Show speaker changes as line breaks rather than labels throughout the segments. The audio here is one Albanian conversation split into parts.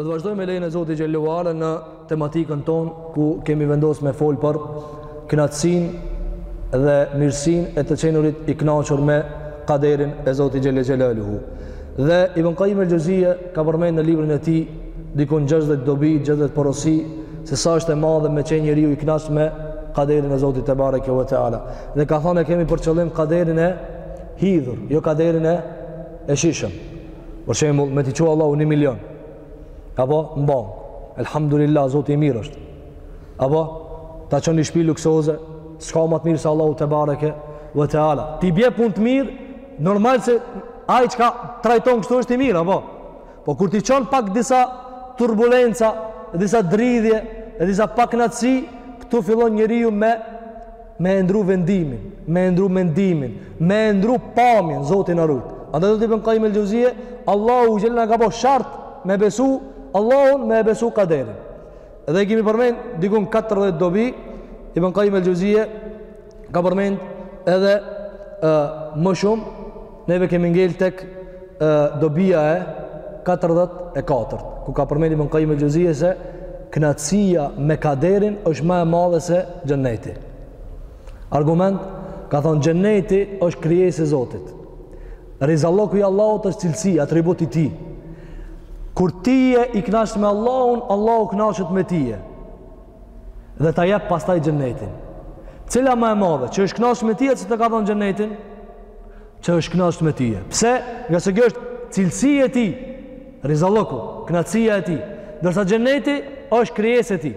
Do të vazhdojmë me lejen e Zotit xhel-le ve ala në tematikën tonë ku kemi vendos me fol për knaqësinë dhe mirësinë e të qenurit i knaqur me kaderin e Zotit xhel-le xhelaluhu. Dhe Ibn Kajim el-Xhevzije ka përmend në librin e tij dikun 60 dobi, 60 porosi se sa është e madhe me qenë njeriu i knaq me kaderin e Zotit tebareke ve teala. Dhe ka thonë e kemi për qëllim kaderin e hidhur, jo kaderin e e shijshëm. Për shembull, me t'i çu Allahu 1 milion. Apo mba. Elhamdulillah, Zoti i mirë është. Apo ta çon ni shpi luksoze, s'ka ma të mirë se Allahu tebareke ve teala. Ti bje punë të mirë, normal se ai çka trajton kështu është i mirë, apo Po kur t'i çon pak disa turbulenca, disa dridhje, disa pakënaqësi, këtu fillon njeriu me me e ndru vendimin, me e ndru mendimin, me e ndru pamjen, Zoti na rujt. Andaj thotë Ibn Kajim el-Xhevzije, Allahu xhel-le na ka bo shart me besu Allahun, me e besu kaderin. Dhe i kemi përmend dikun 40 dobi, Ibn Kajim el-Xhevzije ka përmend edhe e, më shumë, neve kemi ngel tek e, dobia e 44, ku ka përmend Ibn Kajim el-Xhevzije se knaqësia me kaderin është më e madhe se xheneti. Argument, ka thonë xheneti është krijesë e Zotit. Rizalloku i Allahut është cilësi, atribut i tij. Kur ti je i kënaqur me Allahun, Allahu kënaqet me tije. Dhe ta jep pastaj xhenetin. Cila ma e madhe, që është kënaqur me tije se që të ka dhënë xhenetin? Që është kënaqur me tije. Pse? Ngase kjo është cilësi e tij. Rizalloku, kënaqësia e tij. Ndërsa xheneti është krijesë e tij.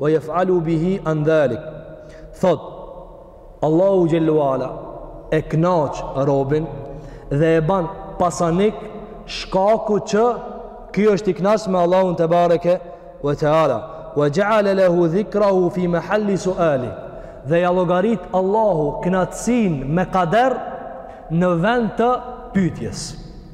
Wa yaf'alu bihi an dhalik. Thotë Allahu xhel-le ve ala e kënaq robin dhe e ban pasanik shkaku që ky është i kënaqur me Allahun tebareke ve teala wa ja'ala lahu dhikrahu fi mahalli su'ali dhe ja llogarit Allahu kënaqësinë me kader në vend të pyetjes.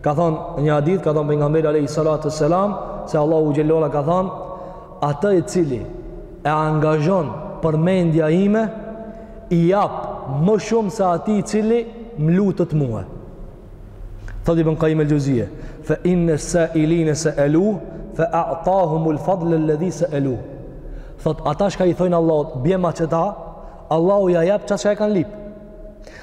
Ka thonë një hadith, ka thonë Pejgamberi alejhi salatu ve selam, se Allahu xhel-le ve ala ka thonë, atë i cili e angazhon përmendja ime, i jap më shumë se atij i cili më lutet mue. Thotë Ibn Kajim el-Xhevzije, fe inne sailine seeluh, fe a'tahumul fadlel-ledhi seeluh. Thotë, ata shka i thojnë Allahut, bjema qeta, Allahu ja jep ça, çka e kanë lyp.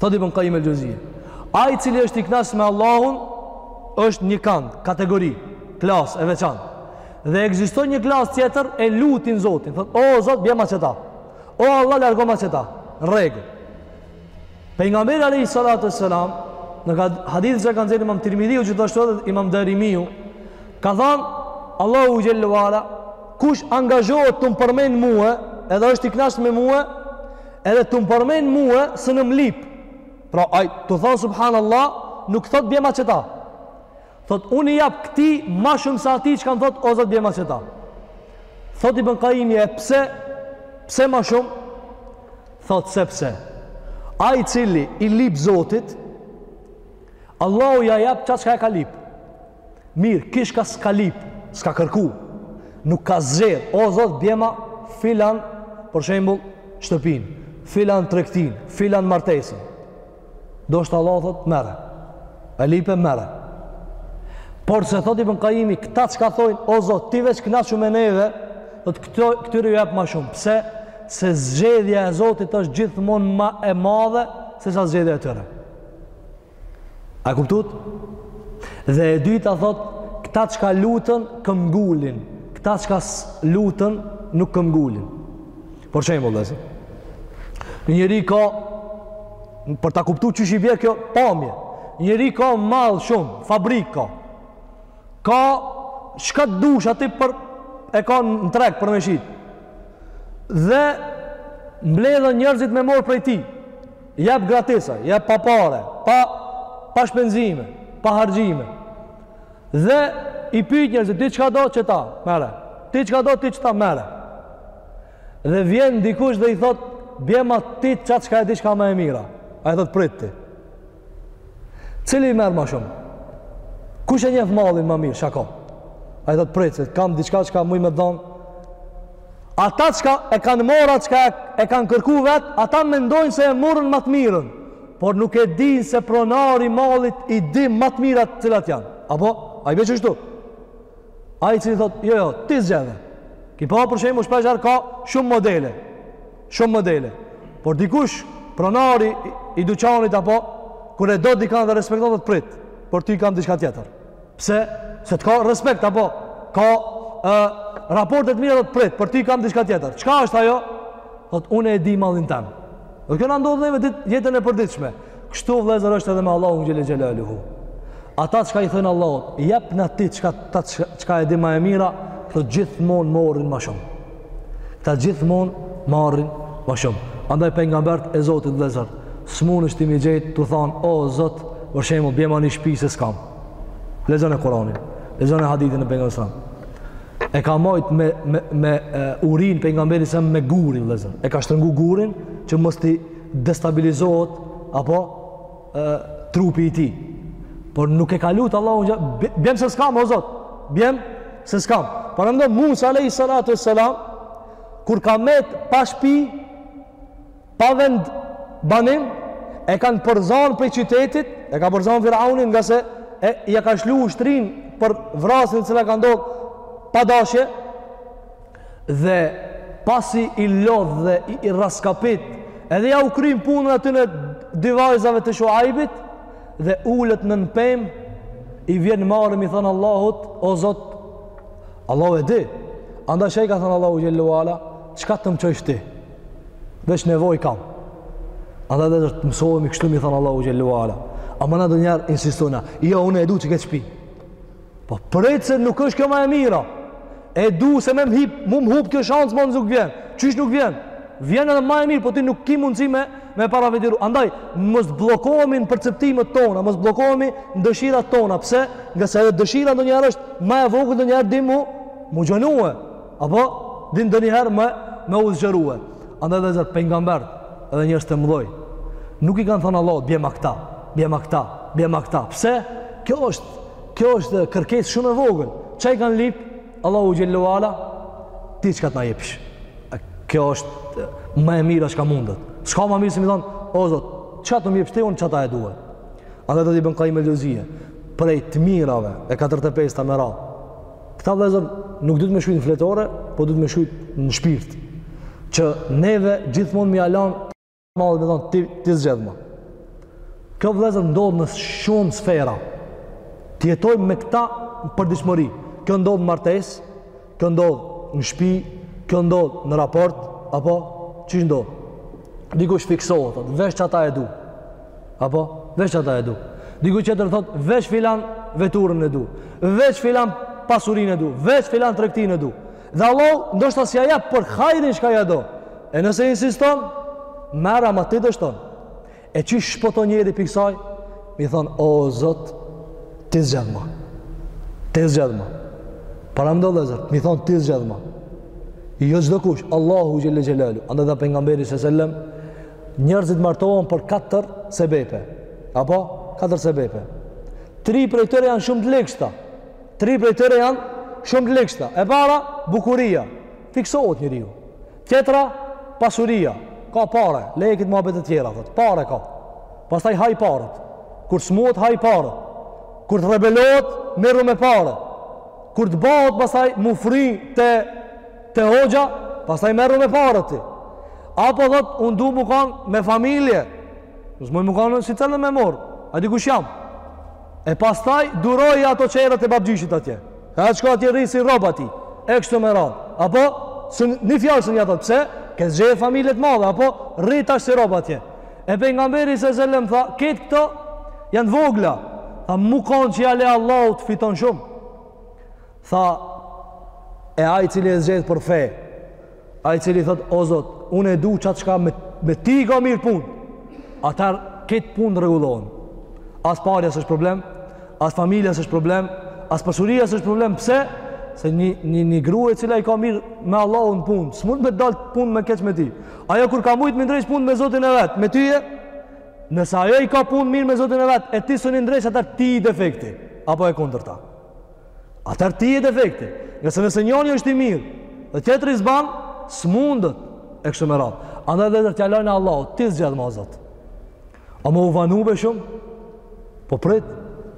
Thot Ibn Qayyim al-Xheuzije, ai i cili është i kënaqur me Allahun është një kand, kategori, klas e veçantë. Dhe ekziston një klas tjetër e lutin Zotin, thot o Zot bjema qeta. O Allah largoma qeta. Rregull. Pejgamberi alayhi salatu selam në hadithin çka ka nxjerr Imam Tirmidhiu gjithashtu edhe Imam Darimiu ka thanë Allahu xhel-le ue ala kush angazhohet tu më përmend mua edhe është i kënaqur me mua Edhe tu më përmend mu e s'un m'lip. Pra, ai, tu thon subhanallah, nuk thotë bjema qeta. Thotë, unë i jap këtij ma shumë se atij çka m'thotë, o Zot bjema qeta. Thotë Ibn Kajimi, e pse, pse ma shumë? Thotë, sepse, ai cili i lip Zotit, Allahu ja jap qat çka e ka lip. Mirë, ky çka s'ka lip, s'ka kërku. Nuk ka zgjedh. O, Zot, bjema filan, për shembul, shtëpin, filan tregtin, filan martesën. Ndoshta Allahu thot, merre. E lipe, merre. Por se thot Ibn Kajimi, këta çka thojnë, o, Zot, ti veç kënaqu me neve, thot, këtyre ju jep ma shumë. Pse? Se zgjedhja e Zotit është gjithmonë ma e madhe, se sa zgjedhja e tyre. A e kuptut? Dhe e dyta thot, këta çka lutën, këmbëngulin. Këta çka lutën, nuk këmbëngulin. Për shembull si një njeri ka, për ta kuptu qysh i bje kjo, pamje. Një njeri ka mall shumë, fabrik ka. Ka, çka të dush aty për, e ka në treg për me shit. Dhe, mbledhen njerëzit me morr prej tij. Jep gratis ai, jep pa pare, pa pa shpenzime, pa harxhime. Dhe i pyet njerëzit, ti çka do, qeta, merre. Ti çka do ti, qeta, merre. Dhe vjen dikush dhe i thot, bjema ti qat çka e di çka ma e mira. Ai thot prit ti. Cili merr ma shumë? Kush e njeh mallin ma mirë, shako. Ai thot prit, se kam diçka çka muj me t'dhon Ata çka e kanë marrë atë çka e kanë kërku vetë, ata mendojnë se e morën ma të mirën, por nuk e dinë se pronari i mallit i di ma të mirat cilat janë. Apo, a i bje qështu? Ai cili thotë, jo, jo, ti zgjedhe. Ki pa për shembull shpeshherë ka shumë modele. Shumë modele. Por dikush, pronari i duqanit, apo, kur e do dikan dhe e respekton thot prit, për ty kam diçka tjetër. Pse? Se të ka respekt, apo? Ka e, raporte të mira, thotë prit, për ty kam diçka tjetër. Çka është ajo? Thotë, unë e di mallin tem. Dhe kjo na ndodh neve dit, jetën e përditshme. Kështu vllezër është edhe me Allahun xhele xhelaluhu. Ata çka i thojn Allahut, jepna ti çka, ta, çka, çka e di ma e mira, ata gjithmonë marrin ma shumë. Ata gjithmonë marrin ma shumë. Andaj pejgamberët e Zotit vllezër, s'mundesh ti me i gjetë, tu thanë, o Zot, për shembull, bjema një shpi se s'kam. Lexone Kuranin, lexone hadithin e pejgamberit a.s. E ka majt me, me, me e, urinë pejgamberi a.s. me guri, vllezër. E ka shtërngu gurin që mos t'i destabilizohet, apo e, trupi i tij. Por nuk e ka lutë Allahun xhele, bjem se s'kam, o Zot, bjem se s'kam. Paramendo, Musa a.s. Kur ka met pa shpi, pa vendbanim e kanë përzanë prej qytetit e ka përzanë Firauni ngase ia ka shlu ushtrinë për vrasjen e cila ka ndodhë pa dashje dhe pasi i lodht dhe i, i rraskapit edhe jau kryn punën atyne dy vajzave të Shuajbit dhe ulet nën një pemë i vjen marre me i thanë Allahut o Zot Allahu e di andaj ça i ka thanë Allahu xhele ue ala çka të më çojsh ti Veç nevojë kam. Andaj duhet të mësohemi kështu me i thanë Allahut xhele ue ala. Ama ndonjëherë insistona. Jo, unë e du qeket shpi. Po prit se nuk është kjo ma e mira. E du se me më hup, me më hup kjo shansë ma nuk vjen. Qysh nuk vjen? Vjen edhe ma e mirë, po ti nuk ki mundësi me, me parafytyru. Andaj, mos bllokohemi në perceptimet tona, mos bllokohemi në dëshirat tona. Pse? Ngase edhe dëshira ndonjëherë është ma e vogët ndonjëherë din m'u, m'u gjanue. Apo din ndonjëherë me, me u zgjerue. Andaj vllezër pejgamberët edhe njerëzit e mdhaj. Nuk i kanë thënë Allah, bjema këta, bjema këta, bjema këta. Pse? Kjo është, kjo është kërkesë shumë e vogël. Ça i kanë lyp? Allahu xhele ue ala, ti çka të na jepsh. Kjo është më e mira çka mundet. S'ka ma mirë se me i thanë, o Zot, ça të më jepsh ti, unë qata e du. Andaj thotë Ibn Kajim el-Xheuzije. Prej të mirave, e 45-ta me radhë, Këta vëllezër nuk duhet me shkrujt në fletore, po duhet me shkrujt në shpirt. Që neve gjithmonë me ia lan Allahut me thanë ti, ti zgjedhma. Kjo vëllezër ndodh në shumë sfera. Të jetojmë me këta përditshmëri. Kjo ndodh në martesë, kjo ndodh në shpi, kjo ndodh në raport apo qysh ndodh. Dikush fiksohet, veç qata e du. Apo, veç ata e du. Dikush qetër thot, veç filan veturën e du. Veç filan pasurin e du. Veç filan tregtin e du. Dhe Allahu, ndoshta s'ja jep, por hajrin çka ja do. E nëse insiston, merre ama ti dështon. E qysh shpëton njeri prej kësaj, mi thonë, o, Zot, ti zgjedhma. Ti zgjedhma. Paramendo vllezër, mi thonë, ti zgjedhma. Jo çdokush, Allahu xhele xhelalu. Andaj dhe pejgamberi s.a.s., Njerëzit martohen për katër sebepe. Apo katër sebepe. Tri prej tyre janë shumë të ligshta. Tri prej tyre janë shumë të ligshta. E para, bukuria. Fiksohet njeriu. Tjetra, pasuria. Ka pare, lej kto muhabete tjera, thot. Pare ka. Pastaj haj paret. Kur t'smuhet haj paret. Kur të rebelohet, merru me pare. Kur të bëhet pastaj mufri te Te hoxha, pastaj merru me paret ti. Apo thot, unë du mu kanë me familje. Nësë mojë më kanë si cëllën me morë. A din kush jam. E pastaj duroji ato qerat e babgjishit atje. Ka e shko atje rri si rob ti. E kështu me radhë. Apo, as një fjalë s'ja thot. Pse? Ke zgjedh familje t'madhe. Apo, rri tash si rob atje. E pejgamberi s.a.s., tha, kët këto janë t'vogla. Tha, mu kanë që ja le Allahut fiton shumë. Tha, e ai cili e zgjedh për fe, ai cili thot o Zot, unë e dua qat çka me me ty i ka mirë punë. Atëherë krejt punët rregullohen. As parja s'është problem, as familja s'është problem, as pasuria s'është problem. Pse? Se një një një grua e cila i ka mirë me Allahun punë, s'mund me t'dal punë me keq me ty. Ajo kur ka mujt mi ndreq punët me Zotin e vet, me ty e Nëse ajo i ka punë mirë me Zotin e vet, e ti s'un i ndreq atëherë ti je defekti apo e kundërta. Atëherë ti je defekti. Ngase nëse njëri është i mirë, dhe tjetri s'ban, s'mundet, e kështu me radhë. Andaj vllezër t'ja lojmë Allahut, ti zgjedhma Zot. Ama u vonu be shumë? Po prit,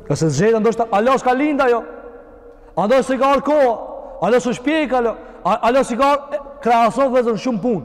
ngase zgjedhja, ndoshta, hala s'ka lind ajo. Hala s'i ka ardh koha, hala s'është pjek, hala s'i ka ardh, krahaso vllezër shumë punë.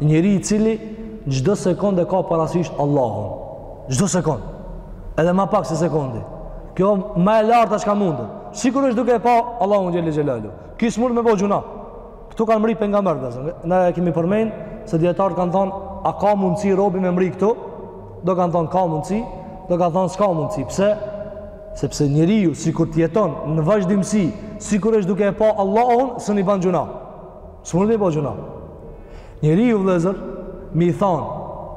Njeri i cili çdo sekond e ka parasysh Allahun. Çdo sekond. Edhe ma pak se sekondi. Kjo ma e larta çka mundet. Sikur është duke e pa Allahun xhele xhelalu. Ky smund me bo gjynah. Ktu kanë mri pejgamberët. Na e kemi përmend se dijetarët kanë thon a ka mundsi robi me mri këtu? Do kanë thon ka mundsi, do kanë thon s'ka mundsi. Pse? Sepse njeriu sikur të jeton në vazhdimsi, sikur është duke e pa Allahun, s'un bën gjynah. S'mundet me bo gjynah. Njeriu vëllezër mi thon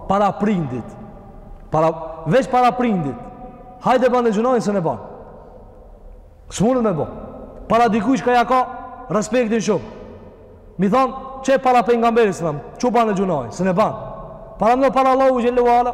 para prindit, para veç para prindit. Hajde bëne gjynahin s'un e bën. S'mundet me bo. Para dikujt që ja ka respektin shumë. Mi thon çe para pejgamberit a.s., çu bëne gjynahin s'un e bën. Paramendo para Allahut xhele ue ala.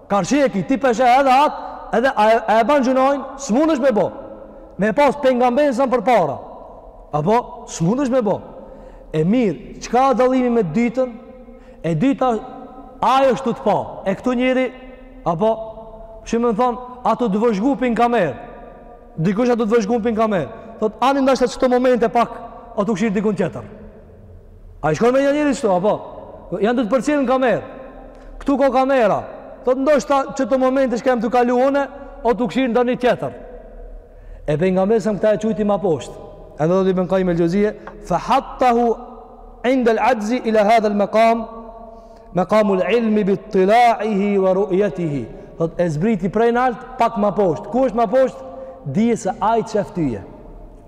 Karshi e ki, ti pe sheh edhe atë, edhe a, a e ban gjynahin, s'mundesh me bo. Me e pas pejgamberin sam përpara. Apo, s'mundesh me bo. E mirë, çka a dallimi me t'dytën? E dyta, ai është tu të pa. E këtu njeri, apo, qysh me thonë, a tu të vëzhgu për në kamerë. Dikush a tu të vëzhgu për në kamerë. Thot, ani ndoshta qëto momente pak, a tu kshirë dikun tjetër. Ai shkon me një njeri qëto, apo? Janë tu të përcjellë në kamerë. Këtu ka kamera. Thot, ndoshta qëto momente që kem tu kalu une, o tu kshirë ndonjë tjetër. E pejgamberi sam këta e çujti ma poshtë. Edhe thot Ibn Kajim el Xheuzije, fa hattahu indel axhzi ila hadhel mekam, mekamul ilmi bi ittilaihi wa rujetihi. Thot, e zbriti prej naltë, pak ma poshtë. Ku është ma poshtë? Dije se ai t'shef tyje.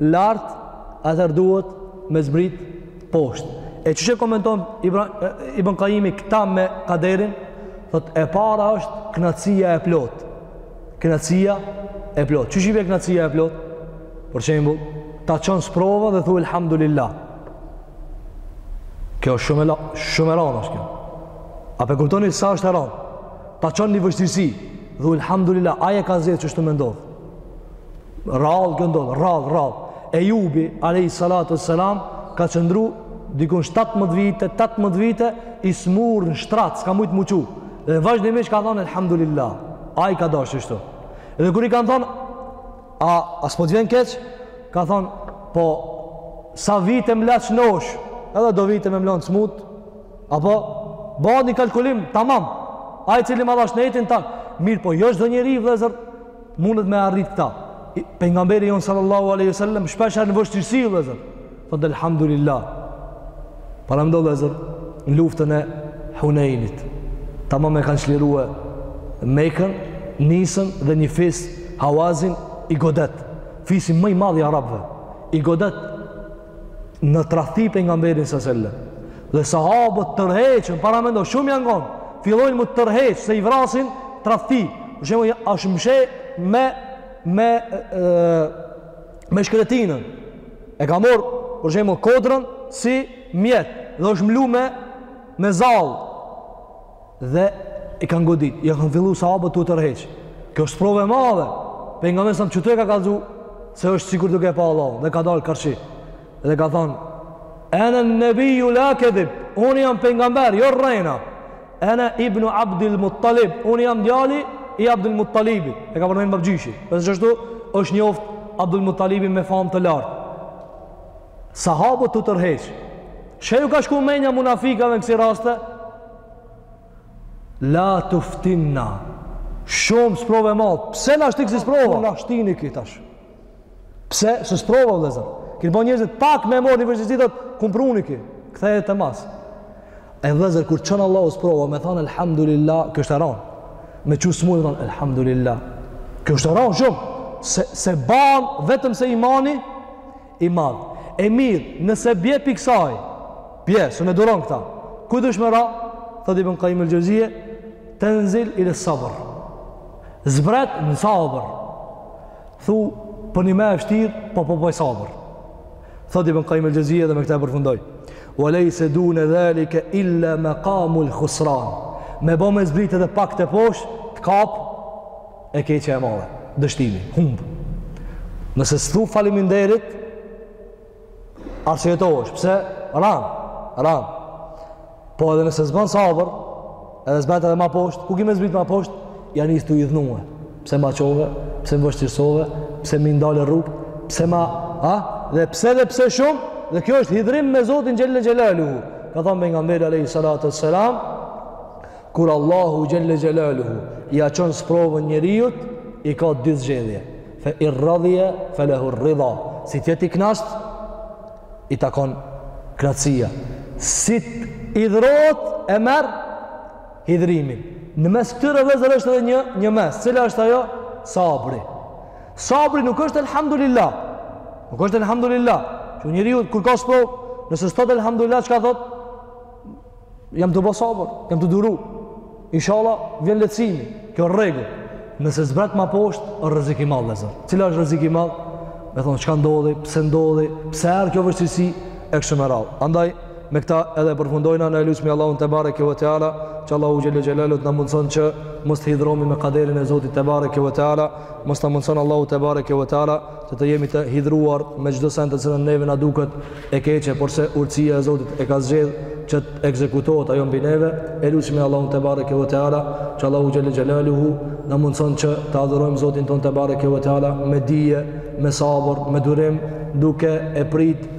lart atëherë duhet me zbrit poshtë e qysh e komenton ibn kajimi këta me kaderin thot e para është knaqësia e plot knaqësia e plot qysh i vje knaqësia e plot për shembull ta çon sprova dhe thu elhamdulillah kjo është shumë e shumë e ranë është kjo a pe kuptoni sa është e ranë ta çon një vështirësi thu elhamdulillah ai e ka zgjedh qështu t'më ndodh Rrallë kjo ndodh, rrallë, rrallë. Ejubi, alejhi salatu ve selam, ka qëndru dikun 17 vite, 18 vite, i smurë në shtrat, s'ka mujtë m'u çu. Dhe vazhdimisht ka thonë, elhamdulillah, ai ka dashë qështu. Dhe kur i kanë thonë, a, a s'po t'vjen keq? Ka thonë, po, sa vite më la shnoshë, edhe do vite me më lanë smutë, apo, bëhet një kalkulim, tamam, ai i cili ma dha shnetin ta, mirëpo jo çdo njeri, vllezër, Mundet me arrit këta. Pejgamberi jonë sallallahu alaihi wasallam shpesh herë në vështirësi vëllazër. Thot elhamdulillah. Paramendo vëllazër në luftën e Huneinit. Tamam e kanë çliruar Mekën, nisën dhe një fis Hawazin i godet. Fisi më i madh i arabëve. I godet në tradhti pejgamberin sa selam. Dhe sahabët tërheqën, paramendo shumë janë kon. Fillojnë m'u tërheq se i vrasin tradhti. Për shembull, është msheh me me e, me shkretinën. E ka marr për shembull kodrën si mjet dhe është mlu me me zall. dhe i kanë godit, ja kanë fillu sahabët tu u tërheq. Kjo është sprovë e madhe, pejgamberi sam qëtu e ka kallzu, se është sikur duke e pa Allahun, dhe ka dalë karshi, dhe ka thonë, ene nebiju la kedhib, unë jam pejgamber, jo rrena, ene ibnu Abdil Muttalib, unë jam djali i Abdil Muttalibit, e ka përmen babgjyshin, e se qështu është njoftë Abdil Muttalibi me famë të lartë, Sahabët tu u tërheq. Ç'ju ka shku menja munafikave në kësi raste? La teftinna. Shumë sprovë e madhe. Pse na shti n'kësi sprove? Na shtini qitash. Pse? Se sprova, vëllezër. Këtë bo njerëzit pak me morë një vërgjësit dhe ku m'pruni këtu. Kthehet mas. E vëllezër, kur çon Allahu sprovë, me thonë, Elhamdulillah, kjo është e ranë. Me çu sëmundje, thonë, Elhamdulillah. Kjo është e ranë shumë. Se, s'e ban, vetëm se imani, I madh. E mirë, nëse bje prej kësaj, bje, s'mun e duron këta. Ku duhet me ra? Thot Ibn Kajim el-Xhevzije, tenzil ile sabr. Zbret në sabër. Thu, përnime e shtirë, po po bëj sabër. Thot Ibn Kajim el-Xhevzije edhe me këta e përfundoj. Ve lejse dune dhalike illa mekamul khusran. Me bo me zbritë edhe pak te poshtë, të kap, E keqja e madhe, dështimi, humb. Nëse s'thu faleminderit, arsyetohesh, pse? Ran, ran. Po edhe nëse s'bën sabër, edhe zbret edhe ma poshtë, ku ki me zbrit ma poshtë, ja nis tu u idhnue. Pse ma çove, pse ma vështirësove, pse m'i ndale rrugë, pse ma, a? Dhe pse dhe pse shumë, dhe kjo është hidhrim me Zotin xhelle xhelaluhu. Ka thonë pejgamberi, alejhi salatu ve selam, Kur Allahu xhelle xhelaluhu ia çon sprovën njeriut, i ka dy zgjedhje. Fe in radhije felehu rridha. Si t'jet i knaqt i takon knaqsia. Si idhrohet e merr hidhrimin. Në mes këtyre vllezër është edhe një, një mes. Cila është ajo? Sabri. Sabri nuk është elhamdulillah. Nuk është elhamdulillah. Që njeriu kur ka sprovë, nëse s'thotë elhamdulillah, çka thotë? jam tu bo sabër, jam tu duru. Inshallah, vjen lehtësimi, kjo n'rregull. Nëse zbret ma poshtë, është rrezik i madh, vllezër. Cila është rrezik i madh? Me thonë, çka ndodhi, pse ndodhi, pse erdh kjo vështirësi, e kështu me radhë. Andaj, me këta edhe përfundojna na e lusmi Allahun tebareke ve teala, që Allahu xhelle xhelaluhu të na mundëson që mos të hidhrohmi me kaderin e Zotit tebareke ve teala, mos ta mundëson Allahu tebareke ve teala, se të jemi të hidhruar me çdo send të cilin neve na duket e keqe, porse urtësia e Zotit e ka zgjedh që të ekzekutohet ajo mbi neve, e lusmi Allahun tebareke ve teala, që Allahu xhelle xhelaluhu na mundëson që ta adhurojmë Zotin tonë tebareke ve teala me dije, me sabër, me durim, duke e prit